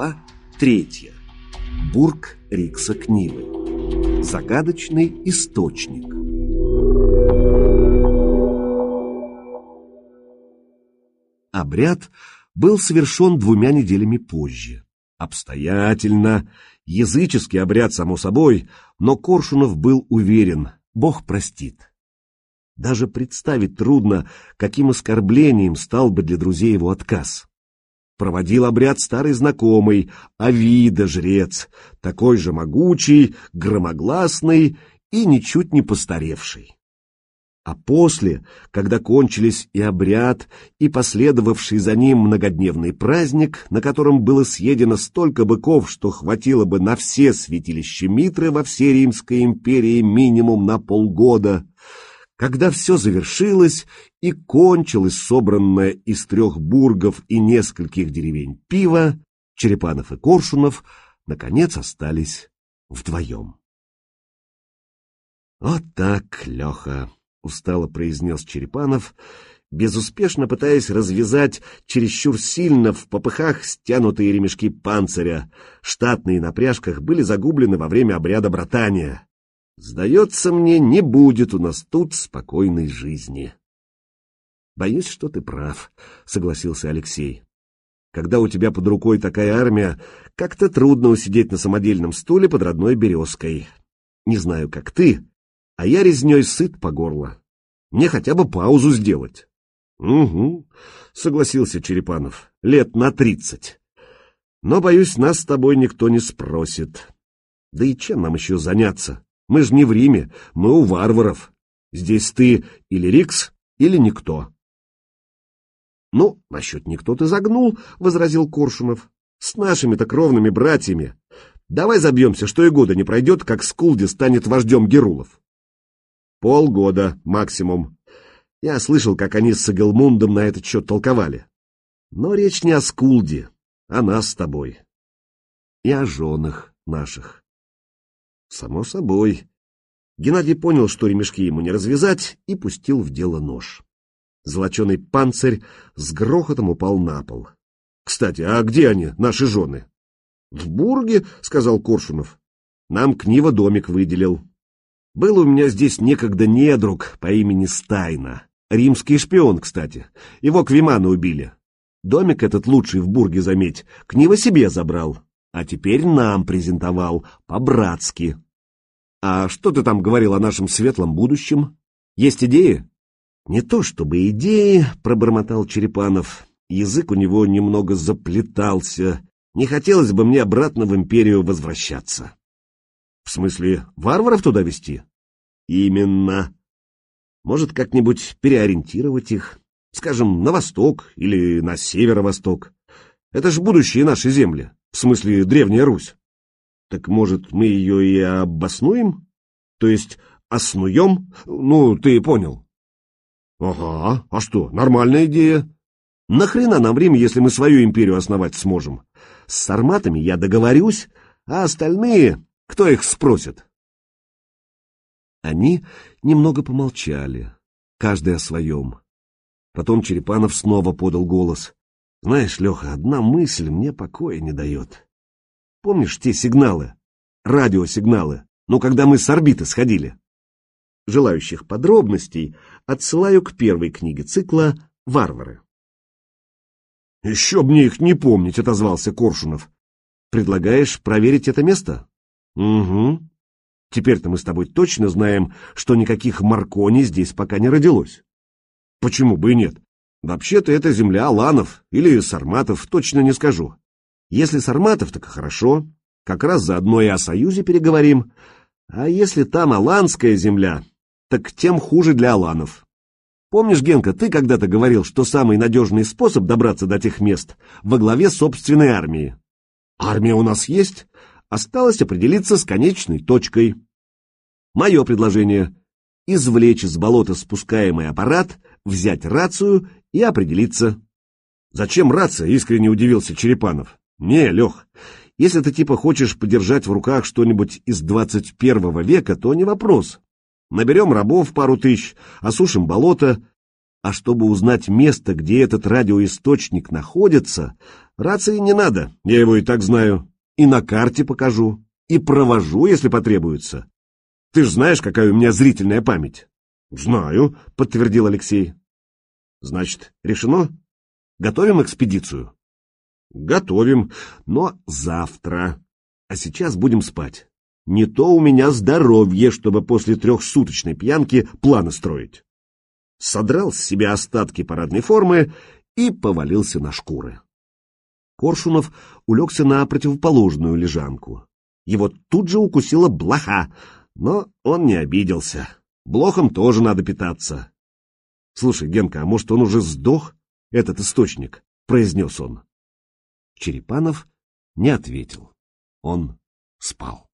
Глава третья. Бург Рикса Книвы. Загадочный источник. Обряд был совершен двумя неделями позже. Обстоятельно, языческий обряд, само собой, но Коршунов был уверен, Бог простит. Даже представить трудно, каким оскорблением стал бы для друзей его отказ. Проводил обряд старый знакомый, Авида, жрец, такой же могучий, громогласный и ничуть не постаревший. А после, когда кончились и обряд, и последовавший за ним многодневный праздник, на котором было съедено столько быков, что хватило бы на все святилища Митры во всей Римской империи минимум на полгода, когда все завершилось и кончилось собранное из трех бургов и нескольких деревень пива, Черепанов и Коршунов наконец остались вдвоем. «Вот так, Леха!» — устало произнес Черепанов, безуспешно пытаясь развязать чересчур сильно в попыхах стянутые ремешки панциря. Штатные на пряжках были загублены во время обряда братания. Сдается мне, не будет у нас тут спокойной жизни. Боюсь, что ты прав, согласился Алексей. Когда у тебя под рукой такая армия, как-то трудно усидеть на самодельном стуле под родной березкой. Не знаю, как ты, а я резней сыт по горло. Мне хотя бы паузу сделать. — Угу, — согласился Черепанов, — лет на тридцать. Но, боюсь, нас с тобой никто не спросит. Да и чем нам еще заняться? Мы же не в Риме, мы у варваров. Здесь ты или Рикс, или никто. — Ну, насчет никто ты загнул, — возразил Коршунов. — С нашими-то кровными братьями. Давай забьемся, что и года не пройдет, как Скулди станет вождем Герулов. Полгода максимум. Я слышал, как они с Сагелмундом на этот счет толковали. Но речь не о Скулде, а нас с тобой. И о женах наших. Само собой. Геннадий понял, что ремешки ему не развязать, и пустил в дело нож. Золоченый панцирь с грохотом упал на пол. — Кстати, а где они, наши жены? — В Бурге, — сказал Коршунов. — Нам Книва домик выделил. Был у меня здесь некогда недруг по имени Стайна. Римский шпион, кстати. Его Квимана убили. Домик этот лучший в Бурге, заметь, Книва себе забрал. А теперь нам презентовал, по-братски. А что ты там говорил о нашем светлом будущем? Есть идеи? Не то чтобы идеи, пробормотал Черепанов. Язык у него немного заплетался. Не хотелось бы мне обратно в империю возвращаться. В смысле, варваров туда вести? Именно. Может, как-нибудь переориентировать их, скажем, на восток или на северо-восток. Это же будущие наши земли, в смысле Древняя Русь. Так может, мы ее и обоснуем? То есть оснуем? Ну, ты понял. Ага, а что, нормальная идея. Нахрена нам время, если мы свою империю основать сможем? С сарматами я договорюсь, а остальные кто их спросит? Они немного помолчали, каждый о своем. Потом Черепанов снова подал голос. Знаешь, Леха, одна мысль мне покоя не дает. Помнишь те сигналы? Радиосигналы, ну, когда мы с орбиты сходили? Желающих подробностей отсылаю к первой книге цикла «Варвары». «Еще мне их не помнить», — отозвался Коршунов. «Предлагаешь проверить это место?» Угу. Теперь-то мы с тобой точно знаем, что никаких Маркони здесь пока не родилось. Почему бы и нет? Вообще-то это земля Аланов или Сарматов, точно не скажу. Если Сарматов, так и хорошо. Как раз заодно и о союзе переговорим. А если там Аланская земля, так тем хуже для Аланов. Помнишь, Генка, ты когда-то говорил, что самый надежный способ добраться до тех мест во главе собственной армии? Армия у нас есть, Осталось определиться с конечной точкой. Мое предложение — извлечь из болота спускаемый аппарат, взять рацию и определиться. «Зачем рация?» — искренне удивился Черепанов. «Не, Лех, если ты типа хочешь подержать в руках что-нибудь из двадцать первого века, то не вопрос. Наберем рабов пару тысяч, осушим болото, а чтобы узнать место, где этот радиоисточник находится, Рации не надо, я его и так знаю. И на карте покажу, и провожу, если потребуется. Ты ж знаешь, какая у меня зрительная память. Знаю, подтвердил Алексей. Значит, решено? Готовим экспедицию? Готовим, но завтра. А сейчас будем спать. Не то у меня здоровье, чтобы после трехсуточной пьянки планы строить. Содрал с себя остатки парадной формы и повалился на шкуры. Коршунов улегся на противоположную лежанку. Его тут же укусила блоха, но он не обиделся. Блохом тоже надо питаться. — Слушай, Генка, а может, он уже сдох, этот источник? — произнес он. Черепанов не ответил. Он спал.